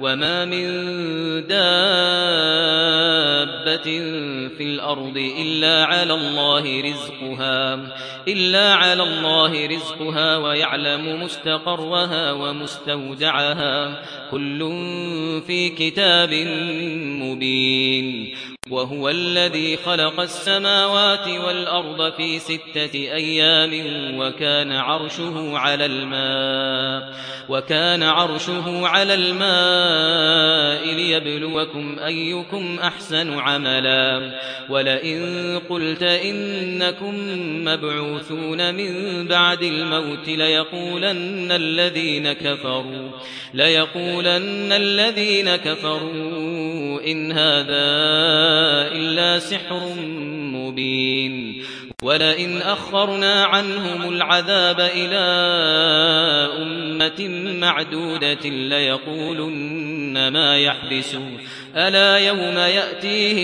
وما من دابة في الأرض إلا على الله رزقها إلا على الله رزقها ويعلم مستقرها ومستودعها كل في كتاب مبين. وهو الذي خلق السماوات والأرض في ستة أيام وكان عرشه على الماء وكان عرشه على الماء ليبلوكم أيكم أحسن ولئن قلت إنكم مبعوثون من بعد الموت ليقولن الذين كفروا ليقولن الذين كفروا إن هذا إلا سحر مبين. ولئن أخرنا عنهم العذاب إلى أمة معدودة ليقولن ما يحبسوا ألا يوم يأتيهم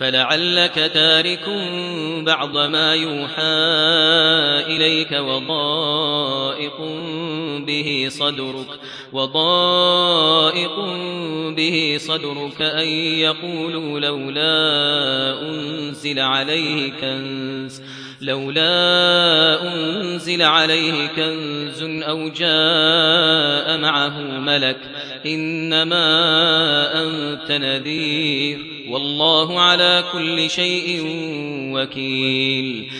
فلعلك تارك بعض ما يوحى إليك وضائق به صدرك وضائق به صدرك أن يقولوا لولا أنزل عليه كنز لولا أنزل عليه كنز أو جاء معه ملك إنما أنت نذير والله على كل شيء وكيل